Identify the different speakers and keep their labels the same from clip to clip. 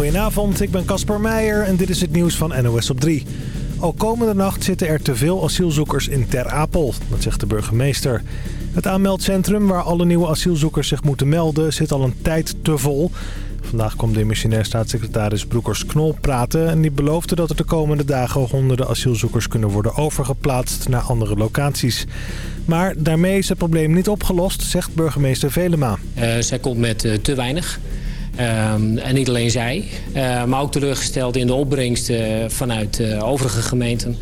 Speaker 1: Goedenavond, ik ben Casper Meijer en dit is het nieuws van NOS op 3. Al komende nacht zitten er te veel asielzoekers in Ter Apel, dat zegt de burgemeester. Het aanmeldcentrum waar alle nieuwe asielzoekers zich moeten melden zit al een tijd te vol. Vandaag kwam de missionair staatssecretaris Broekers-Knol praten... en die beloofde dat er de komende dagen honderden asielzoekers kunnen worden overgeplaatst naar andere locaties. Maar daarmee is het probleem niet opgelost, zegt burgemeester Velema.
Speaker 2: Uh, zij komt met uh, te weinig. Um, en niet alleen zij, uh, maar ook teleurgesteld in de opbrengst uh, vanuit uh, overige gemeenten.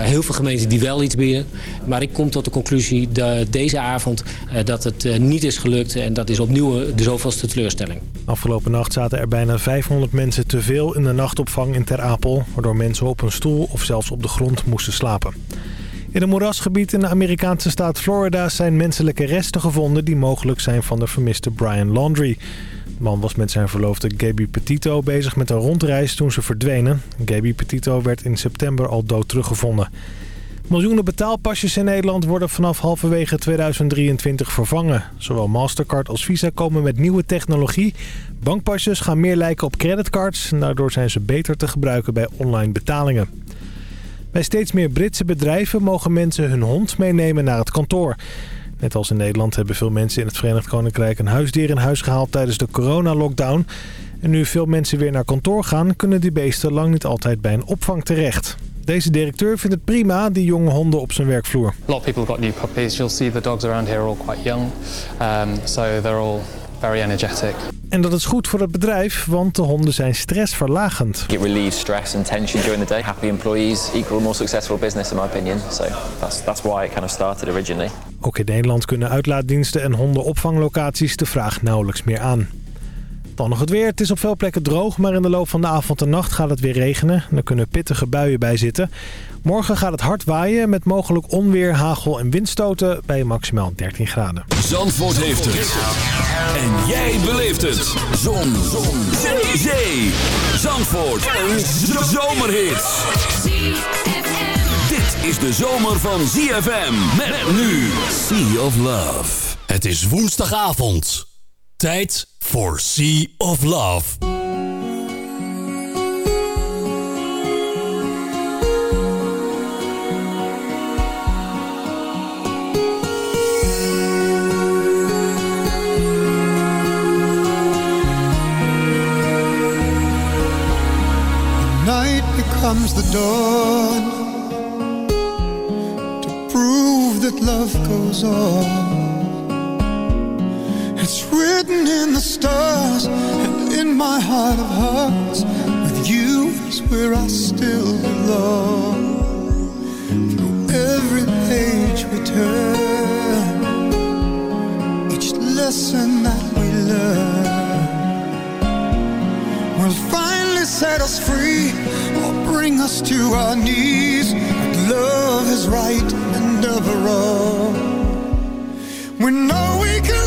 Speaker 2: heel veel gemeenten die wel iets bieden. Maar ik kom tot de conclusie de, deze avond dat het niet is gelukt. En dat is opnieuw de zoveelste teleurstelling.
Speaker 1: Afgelopen nacht zaten er bijna 500 mensen te veel in de nachtopvang in Ter Apel. Waardoor mensen op een stoel of zelfs op de grond moesten slapen. In een moerasgebied in de Amerikaanse staat Florida zijn menselijke resten gevonden... die mogelijk zijn van de vermiste Brian Laundrie. Man was met zijn verloofde Gaby Petito bezig met een rondreis toen ze verdwenen. Gaby Petito werd in september al dood teruggevonden. Miljoenen betaalpasjes in Nederland worden vanaf halverwege 2023 vervangen. Zowel Mastercard als Visa komen met nieuwe technologie. Bankpasjes gaan meer lijken op creditcards daardoor zijn ze beter te gebruiken bij online betalingen. Bij steeds meer Britse bedrijven mogen mensen hun hond meenemen naar het kantoor. Net als in Nederland hebben veel mensen in het Verenigd Koninkrijk een huisdier in huis gehaald tijdens de coronalockdown. En nu veel mensen weer naar kantoor gaan, kunnen die beesten lang niet altijd bij een opvang terecht. Deze directeur vindt het prima, die jonge honden op zijn werkvloer.
Speaker 3: A lot of people got new puppies. You'll see the dogs around here are all quite young. Um, so they're all very energetic.
Speaker 1: En dat is goed voor het bedrijf, want de honden zijn stressverlagend.
Speaker 4: It relieves stress and tension during the day. Happy employees equal more successful business in my opinion. So that's, that's why it kind of started originally.
Speaker 1: Ook in Nederland kunnen uitlaatdiensten en hondenopvanglocaties de vraag nauwelijks meer aan. Dan nog het weer. Het is op veel plekken droog, maar in de loop van de avond en nacht gaat het weer regenen. Er kunnen pittige buien bij zitten. Morgen gaat het hard waaien met mogelijk onweer, hagel en windstoten bij maximaal 13 graden.
Speaker 5: Zandvoort heeft het. En jij beleeft het. Zon. Zon. Zee. Zee. Zandvoort. Een zomerhit. Dit is de zomer van ZFM. Met nu Sea of Love. Het is woensdagavond. Tijd voor Sea of Love.
Speaker 6: night becomes the dawn to prove that love goes on. It's written in the stars and in my heart of hearts. With you is where I still belong. Through every page we turn, each lesson that we learn will finally set us free or bring us to our knees. But love is right and never wrong. We know we can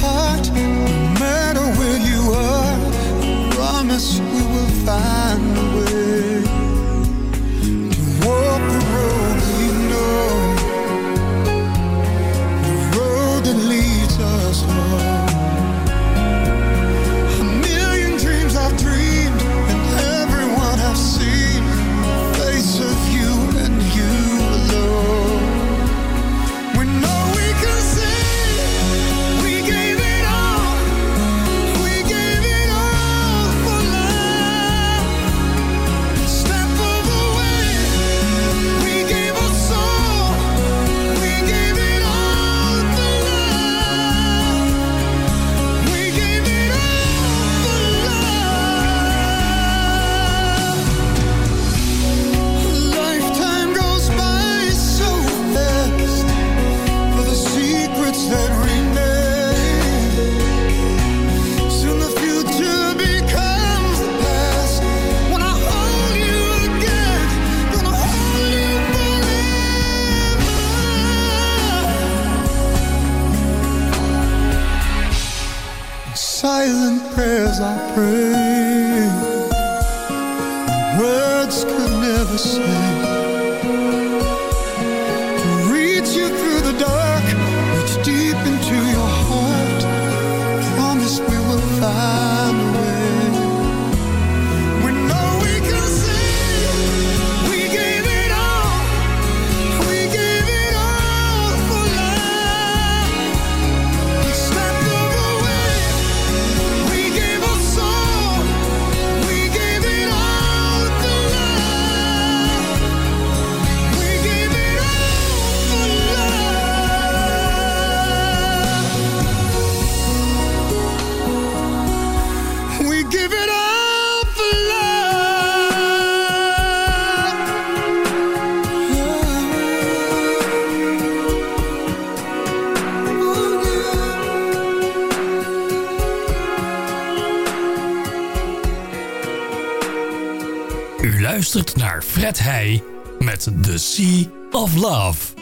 Speaker 6: heart no matter where you are I promise we will find
Speaker 5: Het hij met The Sea of Love.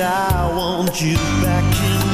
Speaker 7: I want you back in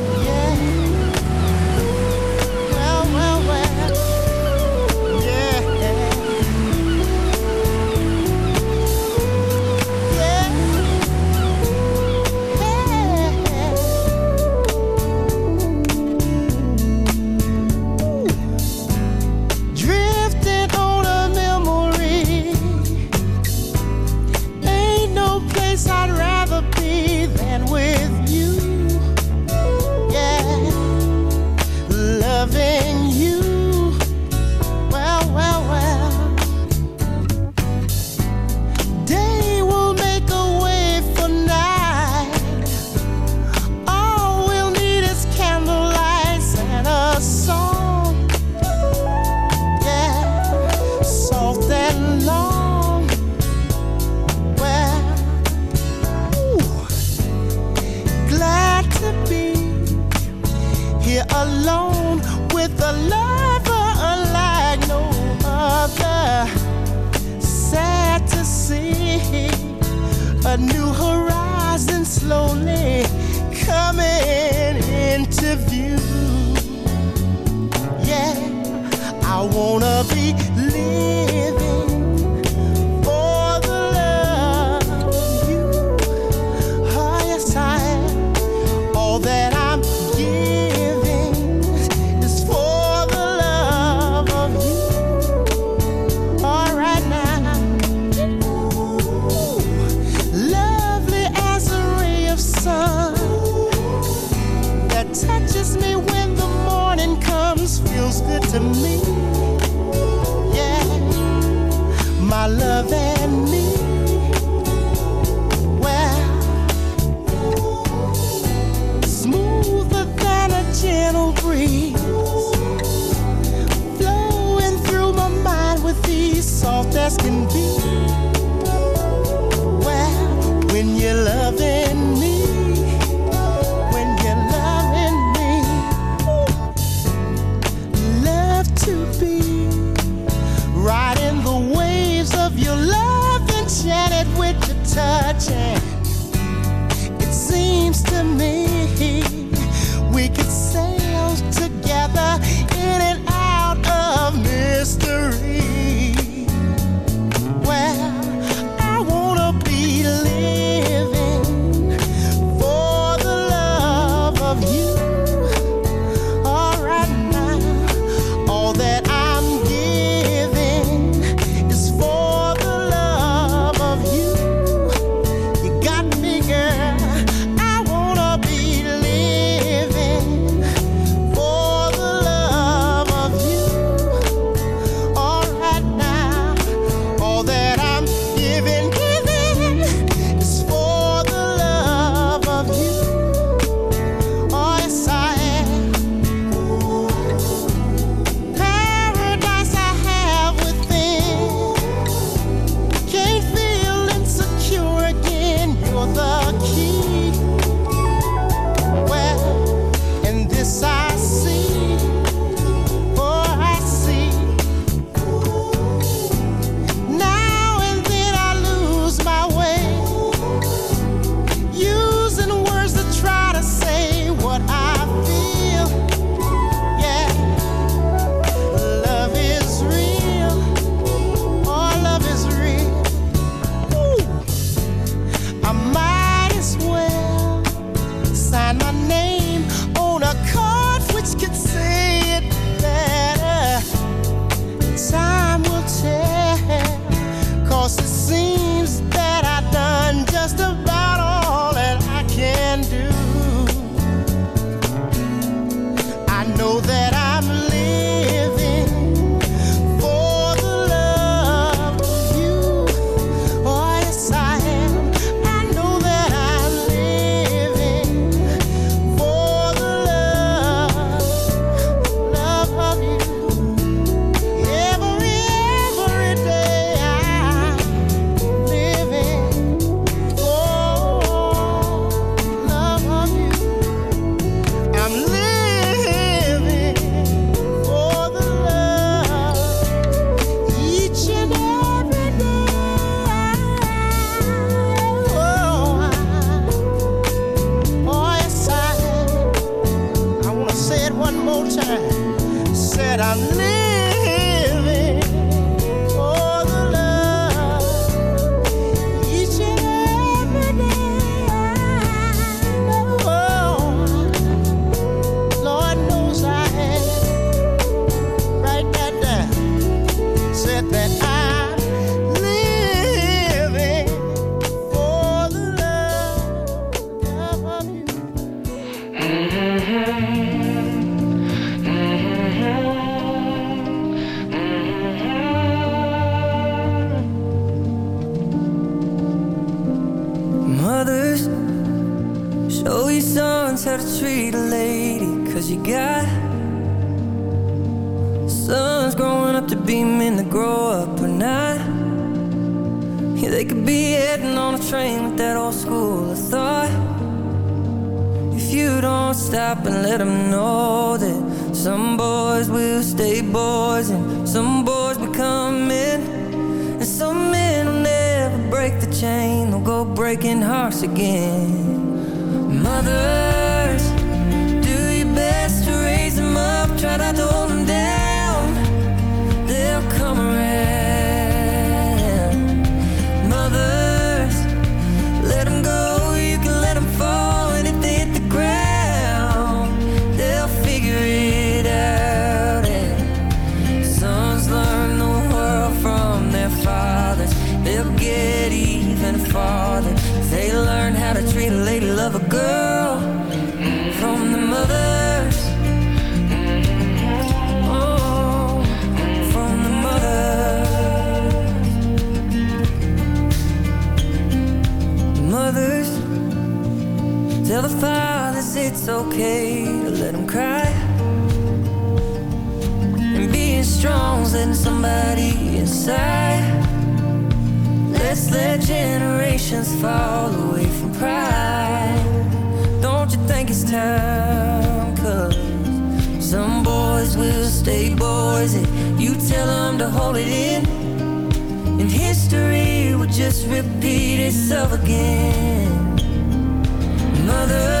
Speaker 8: to be
Speaker 9: men to grow up or not. Yeah, they could be heading on a train with that old school of thought. If you don't stop and let them know that some boys will stay boys and some boys become men. And some men will never break the chain, they'll go breaking hearts again. Mothers, do your best to raise them up, try not to okay to let them cry. And being strong, letting somebody inside. Let's let generations fall away from pride. Don't you think it's time, cause Some boys will stay boys And you tell them to hold it in. And history will just repeat itself again. Mother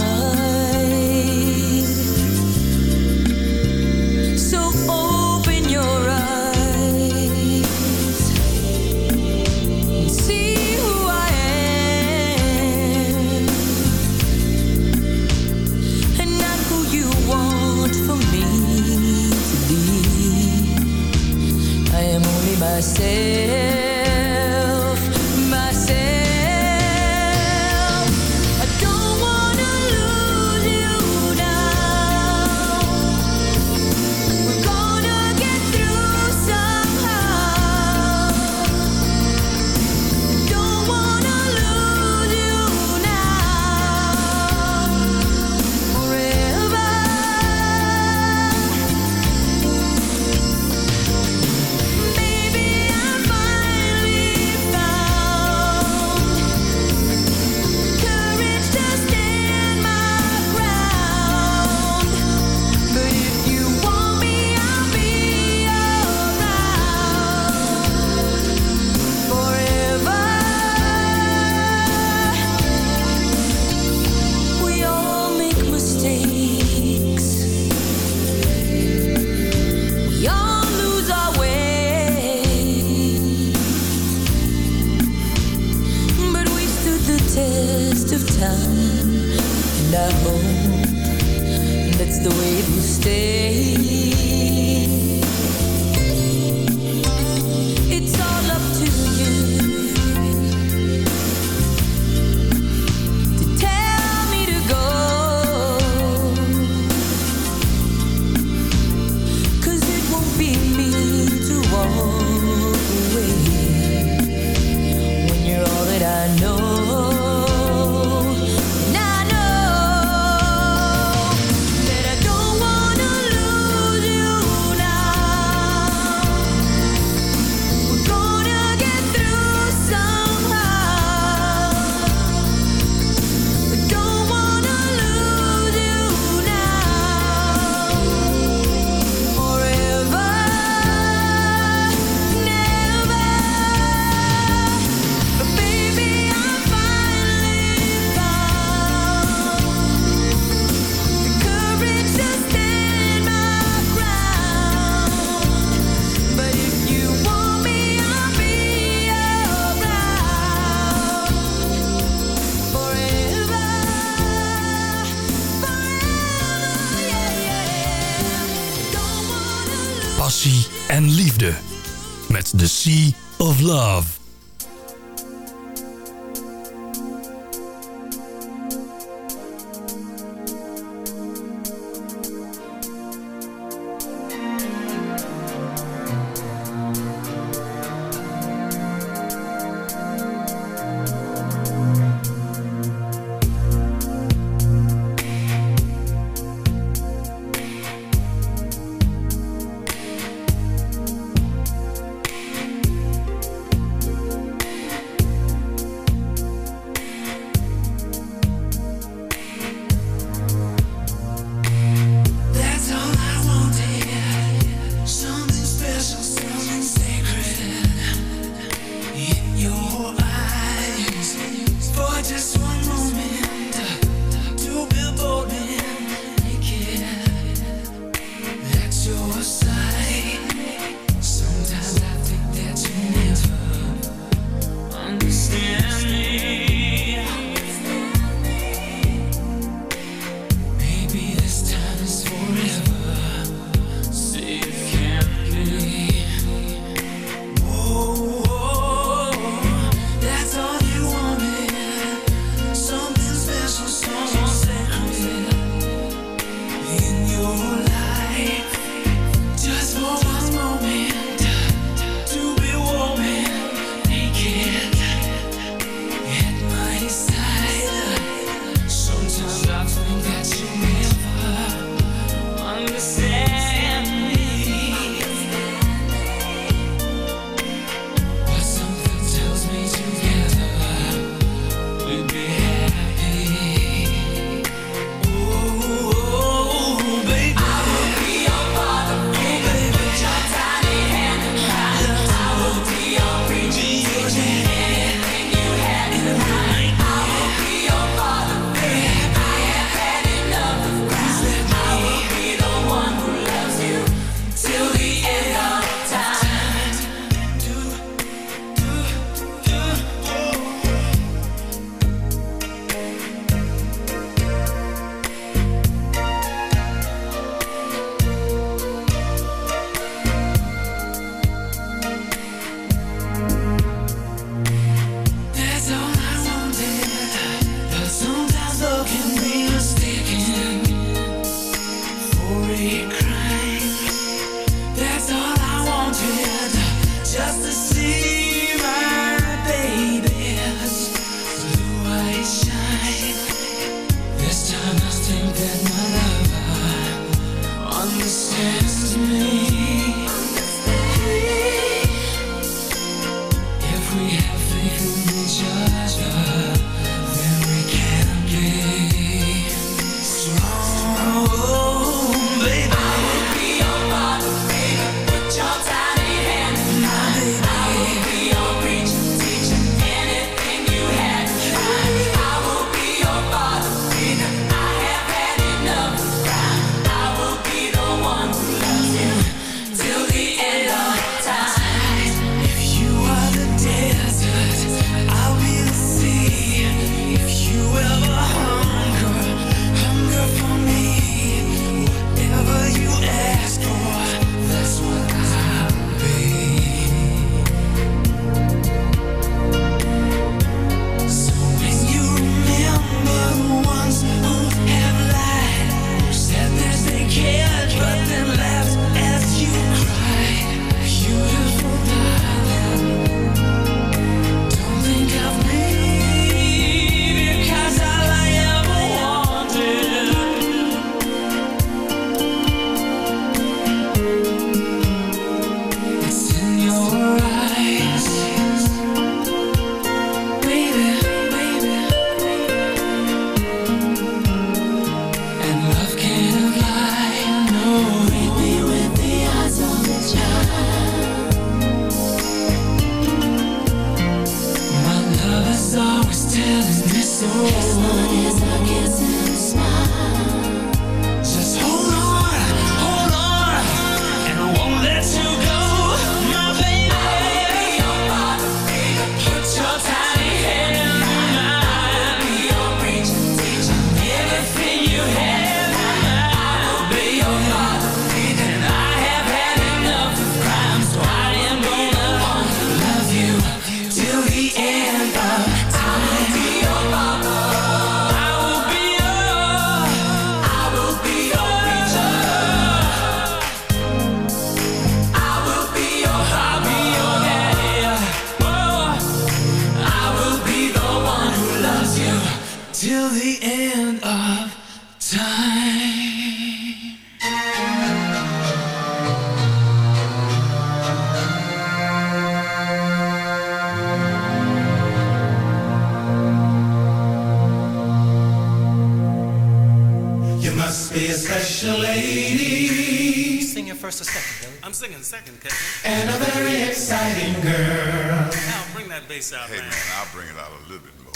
Speaker 10: second,
Speaker 11: And a very exciting girl.
Speaker 12: Now bring that bass out,
Speaker 13: hey,
Speaker 12: man.
Speaker 13: man. I'll bring it out a little bit more.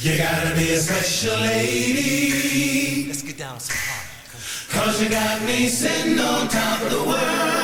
Speaker 11: You gotta be a special lady.
Speaker 10: Let's get down some hard.
Speaker 11: Cause you got me sitting on top of the world.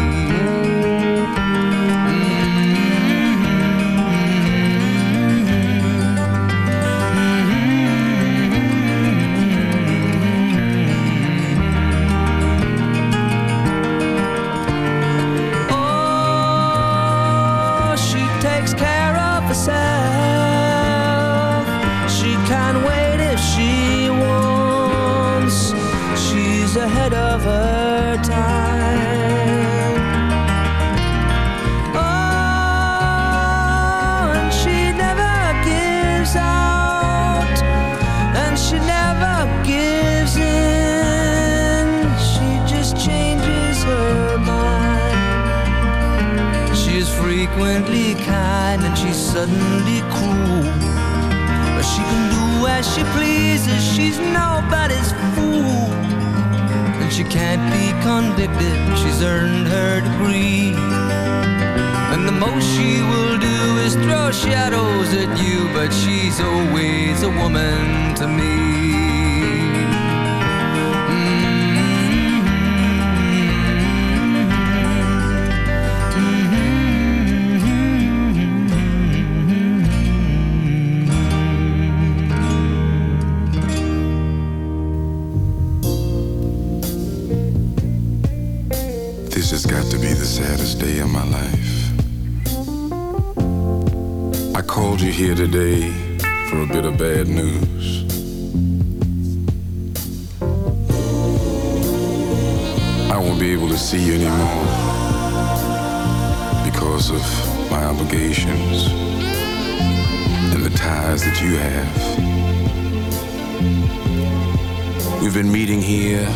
Speaker 14: We've been meeting here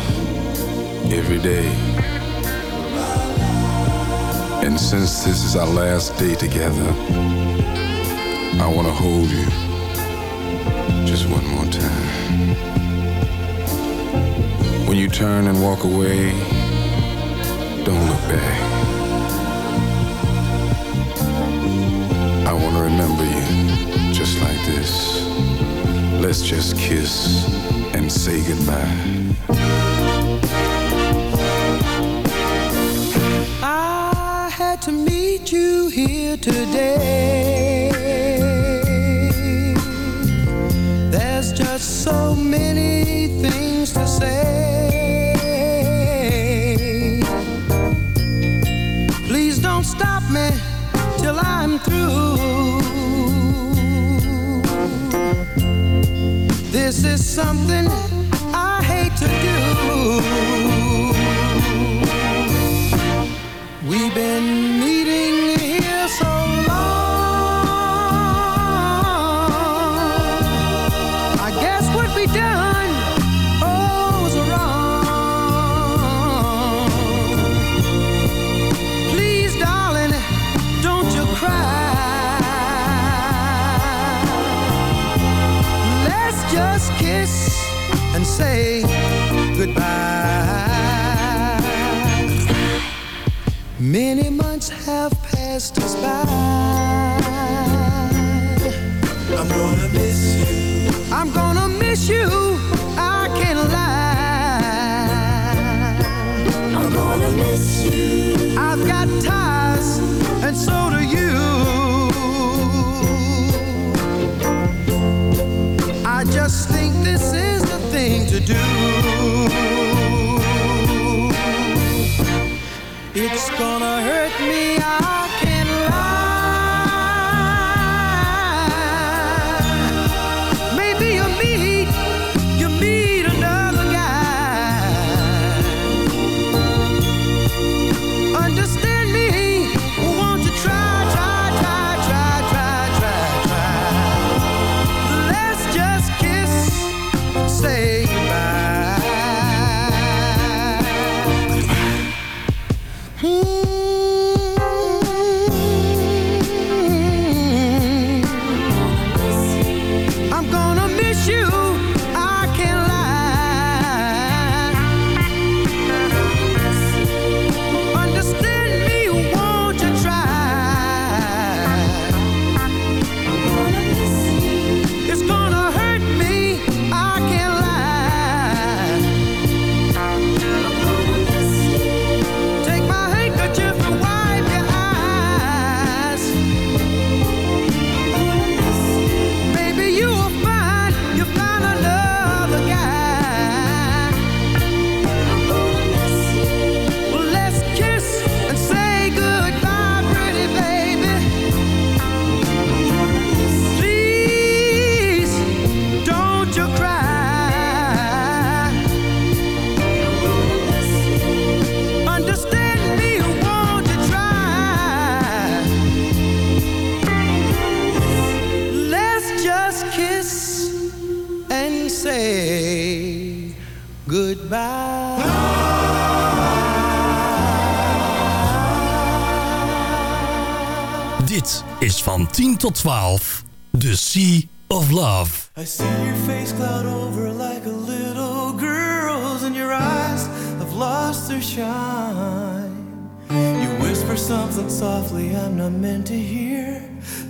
Speaker 14: every day. And since this is our last day together, I want to hold you just one more time. When you turn and walk away, don't look back. I want to remember you just like this. Let's just kiss and say goodbye.
Speaker 8: I had to meet you here today. There's just so many things to say. Is something I hate to do. choose goodbye.
Speaker 15: Dit is van 10 tot 12, The Sea of Love.
Speaker 16: I see your face cloud over like a little girl's and your eyes have lost their shine. You whisper something softly I'm not meant to hear.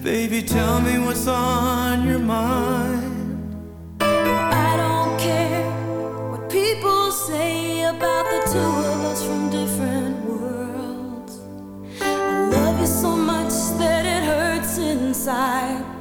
Speaker 16: Baby, tell me what's on your mind.
Speaker 9: say about the two of us from different worlds? I love you so much that it hurts inside.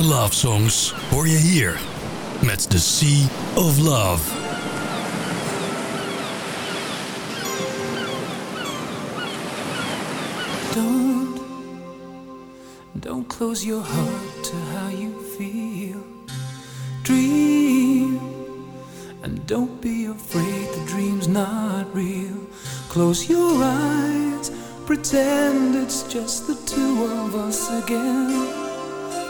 Speaker 15: Beste love songs hoor je hier met The Sea of Love.
Speaker 17: Don't, don't close your heart to how you feel. Dream, and don't be afraid the dream's not real. Close your eyes, pretend it's just the two of us again.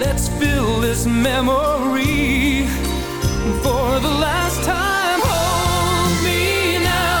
Speaker 17: let's fill this memory for the last time. Hold me now,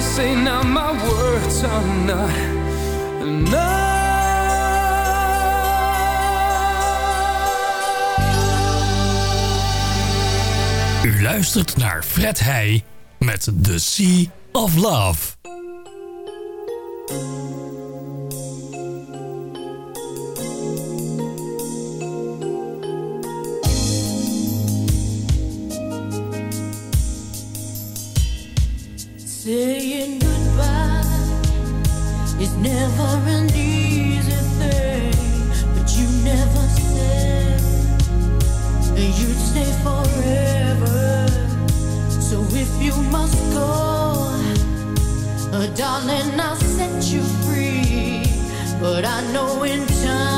Speaker 17: Say now? My words are not enough.
Speaker 15: U luistert naar Fred Heij met The Sea of Love.
Speaker 5: You'd stay forever. So if you must go, uh, darling, I'll set you free. But I know in time